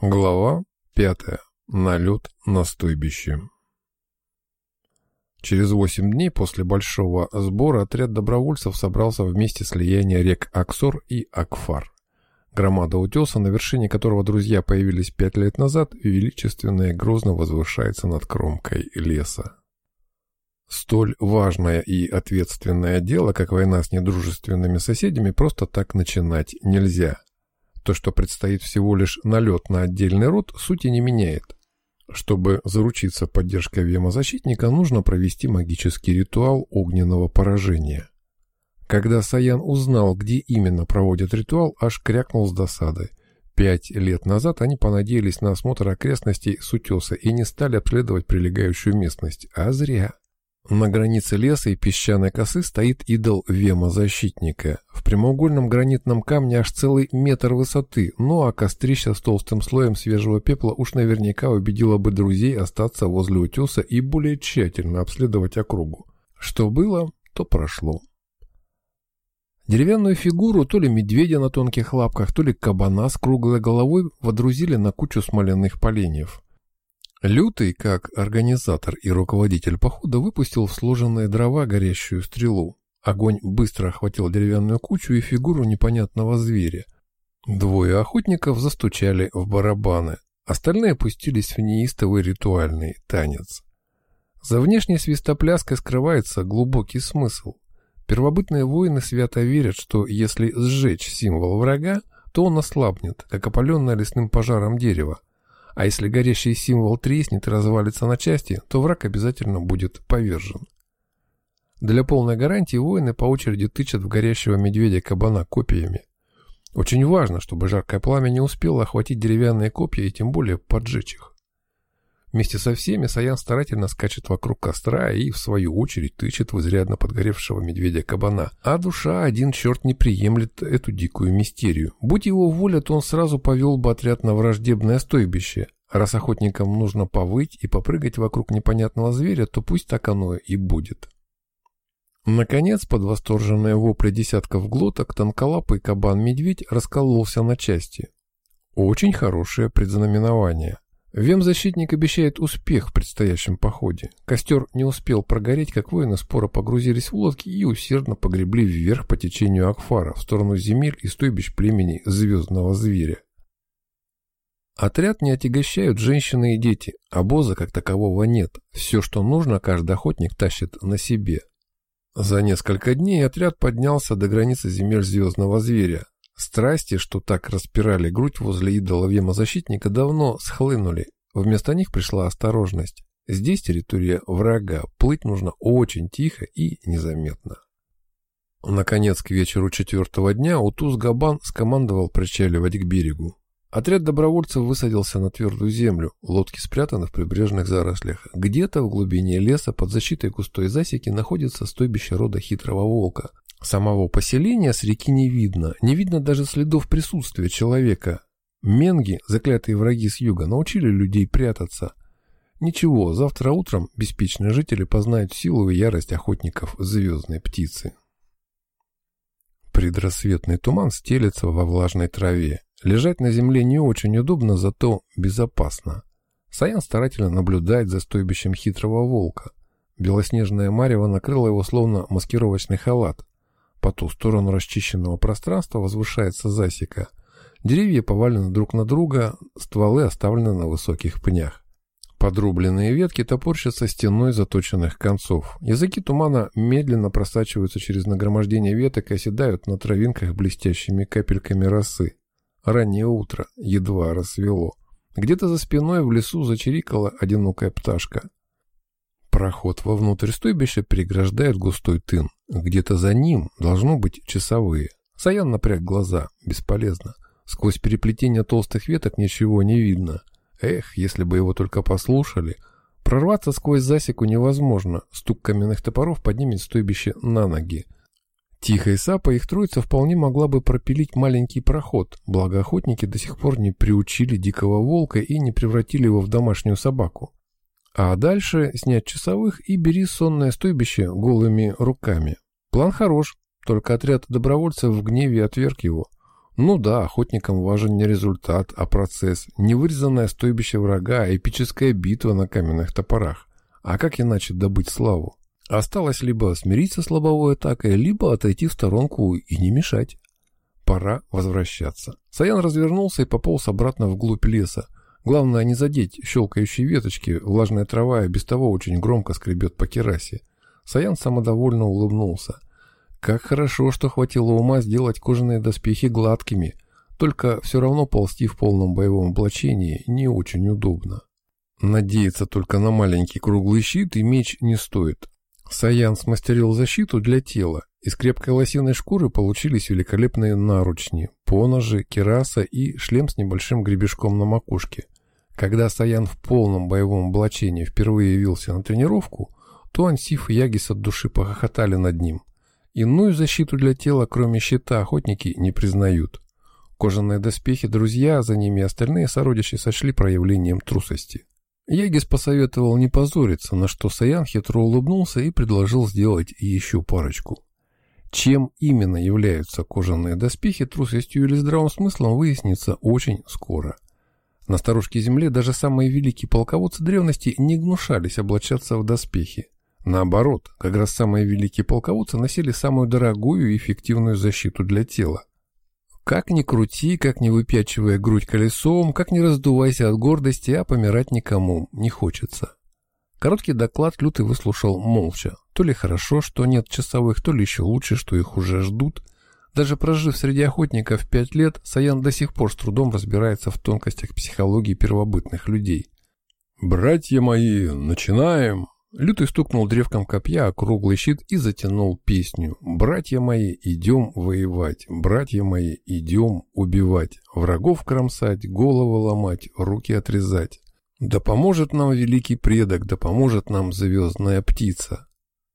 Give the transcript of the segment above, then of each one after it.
Глава пятая. Налет на стойбище. Через восемь дней после большого сбора отряд добровольцев собрался в месте слияния рек Аксор и Акфар. Громада утеса, на вершине которого друзья появились пять лет назад, величественно и грозно возвышается над кромкой леса. Столь важное и ответственное дело, как война с недружественными соседями, просто так начинать нельзя – то, что предстоит всего лишь налет на отдельный род, сути не меняет. Чтобы заручиться поддержкой вемозащитника, нужно провести магический ритуал огненного поражения. Когда Саян узнал, где именно проводят ритуал, аж крякнул с досады. Пять лет назад они понадеялись на осмотр окрестностей с утеса и не стали обследовать прилегающую местность, а зря. На границе леса и песчаной косы стоит идол Вема-защитника. В прямоугольном гранитном камне аж целый метр высоты, ну а кострище с толстым слоем свежего пепла уж наверняка убедило бы друзей остаться возле утеса и более тщательно обследовать округу. Что было, то прошло. Деревянную фигуру то ли медведя на тонких лапках, то ли кабана с круглой головой водрузили на кучу смоляных поленьев. Лютый, как организатор и руководитель похода, выпустил в сложенные дрова горящую стрелу. Огонь быстро охватил деревянную кучу и фигуру непонятного зверя. Двое охотников застучали в барабаны. Остальные опустились в неистовый ритуальный танец. За внешней свистопляской скрывается глубокий смысл. Первобытные воины свято верят, что если сжечь символ врага, то он ослабнет, как опаленное лесным пожаром дерево, а если горящий символ треснет и развалится на части, то враг обязательно будет повержен. Для полной гарантии воины по очереди тычат в горящего медведя-кабана копьями. Очень важно, чтобы жаркое пламя не успело охватить деревянные копья и тем более поджечь их. Вместе со всеми Саян старательно скачет вокруг костра и, в свою очередь, тычет в изрядно подгоревшего медведя-кабана. А душа один черт не приемлет эту дикую мистерию. Будь его воля, то он сразу повел бы отряд на враждебное стойбище. Раз охотникам нужно повыть и попрыгать вокруг непонятного зверя, то пусть так оно и будет. Наконец, под восторженные вопли десятков глоток, тонколапый кабан-медведь раскололся на части. Очень хорошее предзнаменование. Вем-защитник обещает успех в предстоящем походе. Костер не успел прогореть, как воины споро погрузились в лодки и усердно погребли вверх по течению Акфара в сторону земель и стойбищ племени Звездного Зверя. Отряд не отягощают женщины и дети, обоза как такового нет. Все, что нужно, каждый охотник тащит на себе. За несколько дней отряд поднялся до границы земель Звездного Зверя. Страсти, что так распирали грудь возле идола Вема-защитника, давно схлынули. Вместо них пришла осторожность. Здесь территория врага, плыть нужно очень тихо и незаметно. Наконец, к вечеру четвертого дня Утус-Габан скомандовал причаливать к берегу. Отряд добровольцев высадился на твердую землю, лодки спрятаны в прибрежных зарослях. Где-то в глубине леса под защитой густой засеки находится стойбище рода хитрого волка. Самого поселения с реки не видно, не видно даже следов присутствия человека. Менги, заклятые враги с юга, научили людей прятаться. Ничего, завтра утром беспечные жители познают силу и ярость охотников звездной птицы. Предрассветный туман стелется во влажной траве. Лежать на земле не очень удобно, зато безопасно. Саян старательно наблюдает за стойбищем хитрого волка. Белоснежная марево накрыла его словно маскировочный халат. По ту сторону расчищенного пространства возвышается засека. Деревья повалены друг на друга, стволы оставлены на высоких пнях. Подрубленные ветки топорщатся стеной заточенных концов. Языки тумана медленно просачиваются через нагромождение веток и оседают на травинках блестящими капельками росы. Раннее утро, едва рассвело. Где-то за спиной в лесу зачирикала одинокая пташка. Проход вовнутрь стойбища переграждает густой тын. Где-то за ним должно быть часовые. Саян напряг глаза. Бесполезно. Сквозь переплетение толстых веток ничего не видно. Эх, если бы его только послушали. Прорваться сквозь засеку невозможно. Стук каменных топоров поднимет стойбище на ноги. Тихо и сапа их троица вполне могла бы пропилить маленький проход, благо охотники до сих пор не приучили дикого волка и не превратили его в домашнюю собаку. А дальше снять часовых и бери сонное стойбище голыми руками. План хорош, только отряд добровольцев в гневе отверг его. Ну да, охотникам важен не результат, а процесс, не вырезанное стойбище врага, эпическая битва на каменных топорах. А как иначе добыть славу? Осталось либо смириться с лобовой атакой, либо отойти в сторонку и не мешать. Пора возвращаться. Саян развернулся и пополз обратно вглубь леса. Главное не задеть щелкающие веточки, влажная трава и без того очень громко скребет по керасе. Саян самодовольно улыбнулся. Как хорошо, что хватило ума сделать кожаные доспехи гладкими, только все равно ползти в полном боевом облачении не очень удобно. Надеяться только на маленький круглый щит и меч не стоит. Саян смастерил защиту для тела. Из крепкой лосиной шкуры получились великолепные наручни, поножи, кераса и шлем с небольшим гребешком на макушке. Когда Саян в полном боевом облачении впервые явился на тренировку, то Ансиф и Ягис от души похохотали над ним. Иную защиту для тела, кроме щита, охотники не признают. Кожаные доспехи друзья, за ними остальные сородичи сочли проявлением трусости. Ягис посоветовал не позориться, на что Саян хитро улыбнулся и предложил сделать еще парочку. Чем именно являются кожаные доспехи, трусостью или здравым смыслом выяснится очень скоро. На старушке земле даже самые великие полководцы древности не гнушались облачаться в доспехи. Наоборот, как раз самые великие полководцы носили самую дорогую и эффективную защиту для тела. Как ни крути, как ни выпячивая грудь колесом, как ни раздувайся от гордости, а помирать никому не хочется. Короткий доклад Лютый выслушал молча. То ли хорошо, что нет часовых, то ли еще лучше, что их уже ждут. Даже прожив среди охотников пять лет, Саян до сих пор с трудом разбирается в тонкостях психологии первобытных людей. «Братья мои, начинаем!» Лютый стукнул древком копья о круглый щит и затянул песню. «Братья мои, идем воевать, братья мои, идем убивать, врагов кромсать, головы ломать, руки отрезать. Да поможет нам великий предок, да поможет нам звездная птица».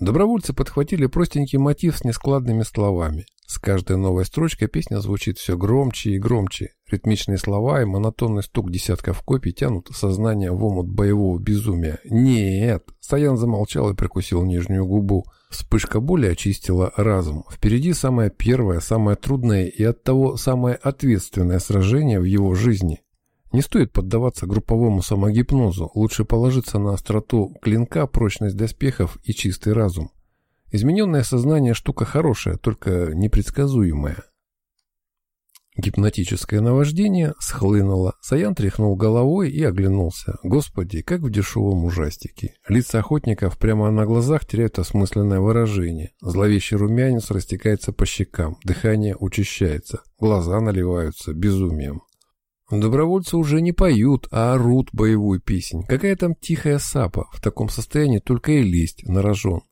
Добровольцы подхватили простенький мотив с нескладными словами. С каждой новой строчкой песня звучит все громче и громче. Ритмичные слова и монотонный стук десятков копий тянут сознание в омут боевого безумия. «Нет!» Саян замолчал и прикусил нижнюю губу. Вспышка боли очистила разум. Впереди самое первое, самое трудное и оттого самое ответственное сражение в его жизни. Не стоит поддаваться групповому самогипнозу, лучше положиться на остроту клинка, прочность доспехов и чистый разум. Измененное сознание штука хорошая, только непредсказуемая. Гипнотическое наваждение схлынуло. Саян тряхнул головой и оглянулся. Господи, как в дешевом ужастике. Лица охотников прямо на глазах теряют осмысленное выражение. Зловещий румянец растекается по щекам. Дыхание учащается. Глаза наливаются безумием. Добровольцы уже не поют, а орут боевую песнь. Какая там тихая сапа. В таком состоянии только и лезть на рожон.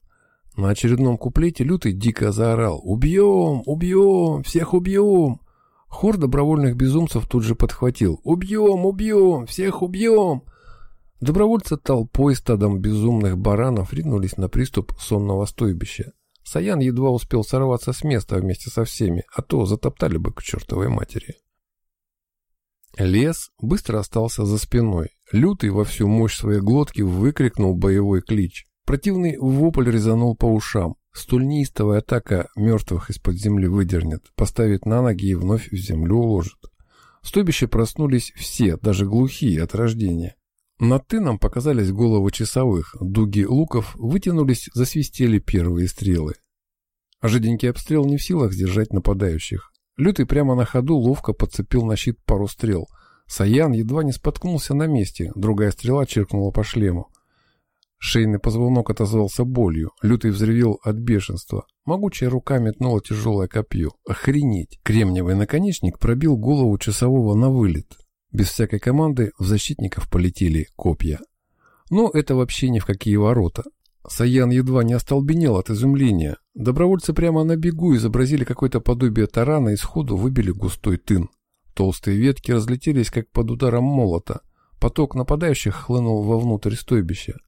На очередном куплете Лютый дико заорал «Убьем! Убьем! Всех убьем!» Хор добровольных безумцев тут же подхватил «Убьем! Убьем! Всех убьем!» Добровольцы толпой стадом безумных баранов ринулись на приступ сонного стойбища. Саян едва успел сорваться с места вместе со всеми, а то затоптали бы к чертовой матери. Лес быстро остался за спиной. Лютый во всю мощь своей глотки выкрикнул боевой клич. Противный вопль резанул по ушам. Столь атака мертвых из-под земли выдернет, поставит на ноги и вновь в землю уложит. В стойбище проснулись все, даже глухие от рождения. Над тыном показались головы часовых, дуги луков вытянулись, засвистели первые стрелы. Жиденький обстрел не в силах сдержать нападающих. Лютый прямо на ходу ловко подцепил на щит пару стрел. Саян едва не споткнулся на месте, другая стрела чиркнула по шлему. Шейный позвонок отозвался болью. Лютый взревел от бешенства. Могучая рука метнула тяжелое копье. Охренеть! Кремниевый наконечник пробил голову часового на вылет. Без всякой команды в защитников полетели копья. Но это вообще ни в какие ворота. Саян едва не остолбенел от изумления. Добровольцы прямо на бегу изобразили какое-то подобие тарана и сходу выбили густой тын. Толстые ветки разлетелись, как под ударом молота. Поток нападающих хлынул вовнутрь стойбища.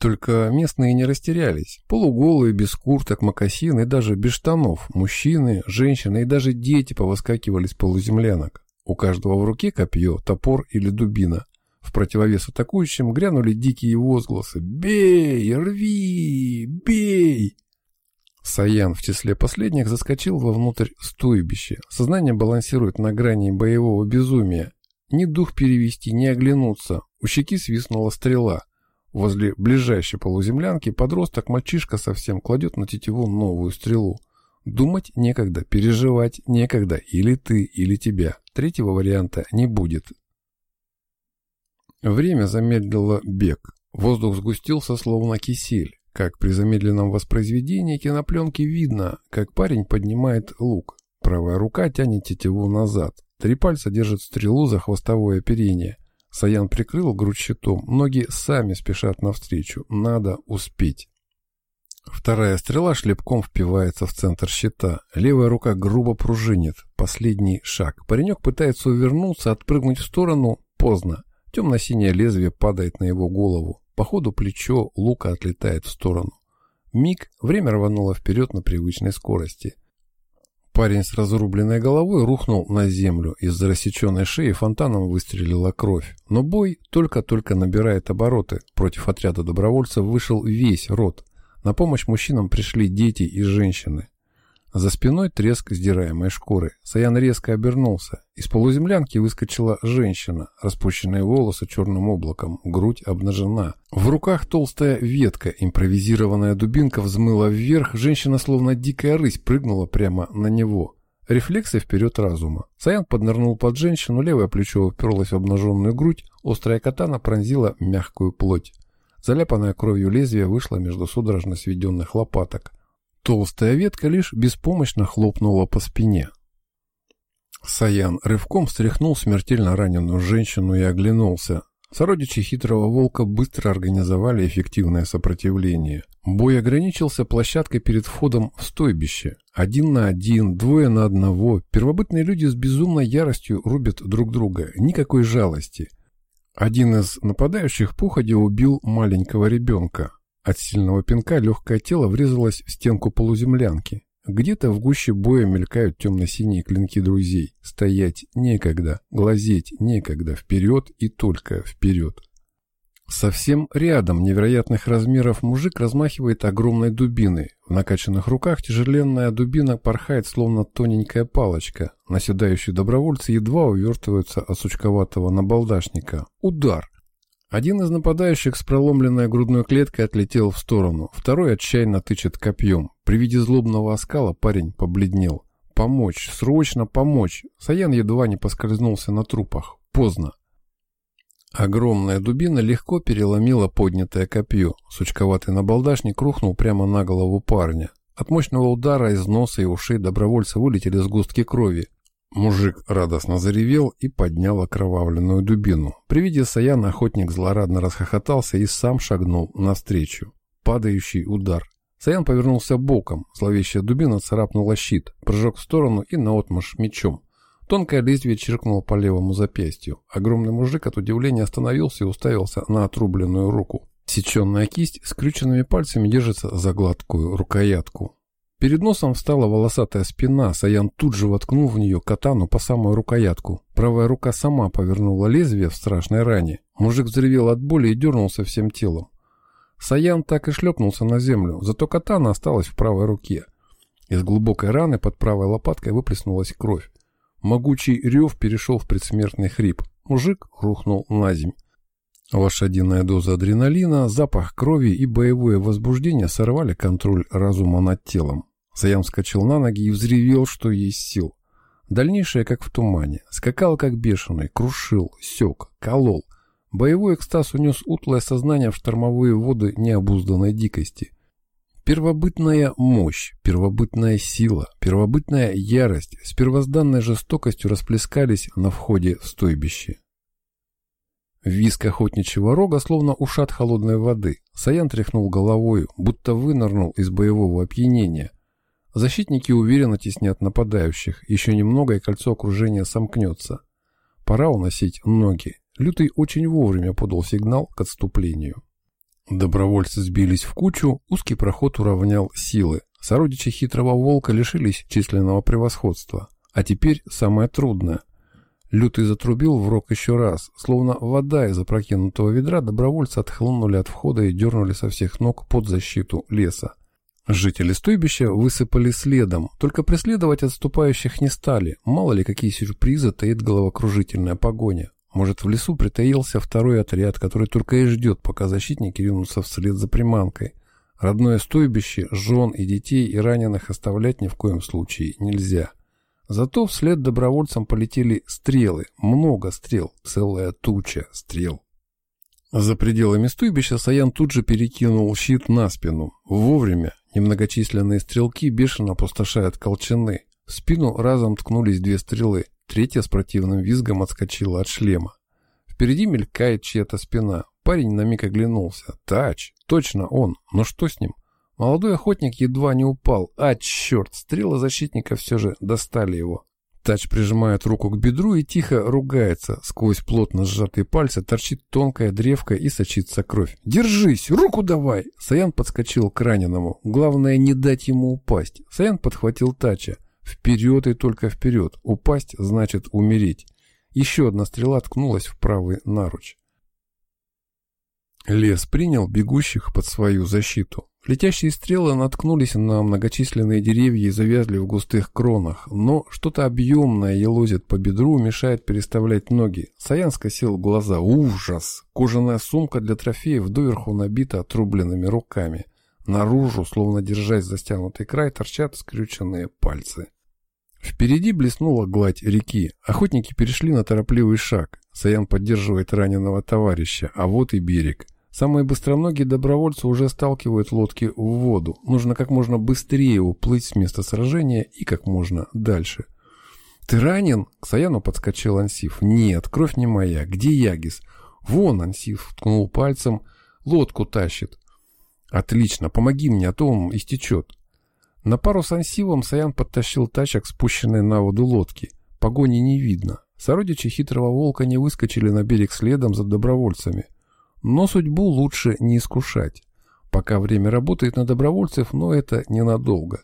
Только местные не растерялись. Полуголые, без курток, мокасин и даже без штанов. Мужчины, женщины и даже дети повыскакивали с полуземлянок. У каждого в руке копье, топор или дубина. Противовес атакующим грянули дикие возгласы «Бей! Рви! Бей!». Саян в числе последних заскочил вовнутрь стойбища. Сознание балансирует на грани боевого безумия. Ни дух перевести, ни оглянуться. У щеки свистнула стрела. Возле ближайшей полуземлянки подросток-мальчишка совсем кладет на тетиву новую стрелу. Думать некогда, переживать некогда. Или ты, или тебя. Третьего варианта не будет. Время замедлило бег. Воздух сгустился, словно кисель. Как при замедленном воспроизведении кинопленки видно, как парень поднимает лук. Правая рука тянет тетиву назад. Три пальца держат стрелу за хвостовое оперение. Саян прикрыл грудь щитом. Ноги сами спешат навстречу. Надо успеть. Вторая стрела шлепком впивается в центр щита. Левая рука грубо пружинит. Последний шаг. Паренек пытается увернуться, отпрыгнуть в сторону. Поздно. Темно-синее лезвие падает на его голову. По ходу плечо лука отлетает в сторону. Миг, время рвануло вперед на привычной скорости. Парень с разрубленной головой рухнул на землю. Из-за рассеченной шеи фонтаном выстрелила кровь. Но бой только-только набирает обороты. Против отряда добровольцев вышел весь род. На помощь мужчинам пришли дети и женщины. За спиной треск сдираемой шкуры. Саян резко обернулся. Из полуземлянки выскочила женщина. Распущенные волосы черным облаком, грудь обнажена. В руках толстая ветка, импровизированная дубинка взмыла вверх. Женщина, словно дикая рысь, прыгнула прямо на него. Рефлексы вперед разума. Саян поднырнул под женщину, левое плечо уперлось в обнаженную грудь, острая катана пронзила мягкую плоть. Заляпанная кровью лезвие вышло между судорожно сведенных лопаток. Толстая ветка лишь беспомощно хлопнула по спине. Саян рывком стряхнул смертельно раненую женщину и оглянулся. Сородичи хитрого волка быстро организовали эффективное сопротивление. Бой ограничился площадкой перед входом в стойбище. Один на один, двое на одного. Первобытные люди с безумной яростью рубят друг друга. Никакой жалости. Один из нападающих походе убил маленького ребенка. От сильного пинка легкое тело врезалось в стенку полуземлянки. Где-то в гуще боя мелькают темно-синие клинки друзей. Стоять некогда, глазеть некогда, вперед и только вперед. Совсем рядом невероятных размеров мужик размахивает огромной дубиной. В накачанных руках тяжеленная дубина порхает, словно тоненькая палочка. Наседающие добровольцы едва увертываются от сучковатого набалдашника. Удар! Один из нападающих с проломленной грудной клеткой отлетел в сторону, второй отчаянно тычет копьем. При виде злобного оскала парень побледнел. «Помочь! Срочно помочь!» Саян едва не поскользнулся на трупах. Поздно. Огромная дубина легко переломила поднятое копье. Сучковатый набалдашник рухнул прямо на голову парня. От мощного удара из носа и ушей добровольца вылетели сгустки крови. Мужик радостно заревел и поднял окровавленную дубину. При виде Саяна охотник злорадно расхохотался и сам шагнул навстречу. Падающий удар. Саян повернулся боком. Зловещая дубина царапнула щит, прыжок в сторону и наотмашь мечом. Тонкое лезвие чиркнуло по левому запястью. Огромный мужик от удивления остановился и уставился на отрубленную руку. Сеченная кисть скрюченными пальцами держится за гладкую рукоятку. Перед носом встала волосатая спина, Саян тут же воткнул в нее катану по самую рукоятку. Правая рука сама повернула лезвие в страшной ране. Мужик взревел от боли и дернулся всем телом. Саян так и шлепнулся на землю, зато катана осталась в правой руке. Из глубокой раны под правой лопаткой выплеснулась кровь. Могучий рев перешел в предсмертный хрип. Мужик рухнул на земь. Лошадиная доза адреналина, запах крови и боевое возбуждение сорвали контроль разума над телом. Саян вскочил на ноги и взревел, что есть сил. Дальнейшее как в тумане. Скакал как бешеный, крушил, сек, колол. Боевой экстаз унес утлое сознание в штормовые воды необузданной дикости. Первобытная мощь, первобытная сила, первобытная ярость с первозданной жестокостью расплескались на входе в стойбище. Виск охотничьего рога словно ушат холодной воды. Саян тряхнул головой, будто вынырнул из боевого опьянения – Защитники уверенно теснят нападающих. Еще немного, и кольцо окружения сомкнется. Пора уносить ноги. Лютый очень вовремя подал сигнал к отступлению. Добровольцы сбились в кучу, узкий проход уравнял силы. Сородичи хитрого волка лишились численного превосходства. А теперь самое трудное. Лютый затрубил в рог еще раз. Словно вода из опрокинутого ведра, добровольцы отхлынули от входа и дернули со всех ног под защиту леса. Жители стойбища высыпали следом, только преследовать отступающих не стали, мало ли какие сюрпризы таит головокружительная погоня. Может, в лесу притаился второй отряд, который только и ждет, пока защитники ринутся вслед за приманкой. Родное стойбище, жен и детей и раненых оставлять ни в коем случае нельзя. Зато вслед добровольцам полетели стрелы, много стрел, целая туча стрел. За пределами стойбища Саян тут же перекинул щит на спину. Вовремя немногочисленные стрелки бешено опустошают колчаны. В спину разом ткнулись две стрелы, третья с противным визгом отскочила от шлема. Впереди мелькает чья-то спина. Парень на миг оглянулся. Тач, точно он, но что с ним? Молодой охотник едва не упал. А, черт, стрелы защитника все же достали его. Тач прижимает руку к бедру и тихо ругается. Сквозь плотно сжатые пальцы торчит тонкая древка и сочится кровь. «Держись! Руку давай!» Саян подскочил к раненому. Главное, не дать ему упасть. Саян подхватил Тача. Вперед и только вперед. Упасть значит умереть. Еще одна стрела ткнулась в правый наруч. Лес принял бегущих под свою защиту. Летящие стрелы наткнулись на многочисленные деревья и завязли в густых кронах, но что-то объемное елозит по бедру, мешает переставлять ноги. Саян скосил глаза. Ужас! Кожаная сумка для трофеев доверху набита отрубленными руками. Наружу, словно держась за стянутый край, торчат скрюченные пальцы. Впереди блеснула гладь реки. Охотники перешли на торопливый шаг. Саян поддерживает раненого товарища, а вот и берег. Самые быстроногие добровольцы уже сталкивают лодки в воду. Нужно как можно быстрее уплыть с места сражения и как можно дальше. «Ты ранен?» — к Саяну подскочил Ансиф. «Нет, кровь не моя. Где Ягис?» «Вон!» — Ансиф ткнул пальцем. «Лодку тащит». «Отлично, помоги мне, а то он истечет». На пару с Ансивом Саян подтащил тачек, спущенной на воду лодки. Погони не видно. Сородичи хитрого волка не выскочили на берег следом за добровольцами. Но судьбу лучше не искушать. Пока время работает на добровольцев, но это ненадолго.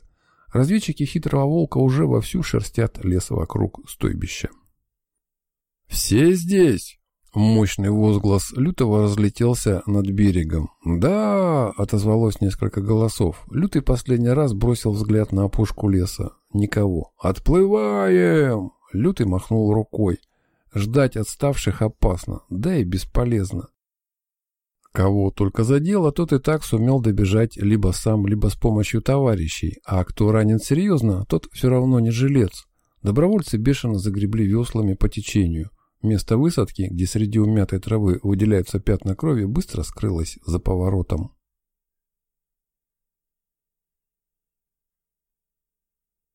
Разведчики хитрого волка уже вовсю шерстят лес вокруг стойбища. «Все здесь!» Мощный возглас Лютого разлетелся над берегом. «Да!» — отозвалось несколько голосов. Лютый последний раз бросил взгляд на опушку леса. Никого. «Отплываем!» Лютый махнул рукой. Ждать отставших опасно, да и бесполезно. Кого только задело, тот и так сумел добежать либо сам, либо с помощью товарищей, а кто ранен серьезно, тот все равно не жилец. Добровольцы бешено загребли веслами по течению. Место высадки, где среди умятой травы выделяются пятна крови, быстро скрылось за поворотом.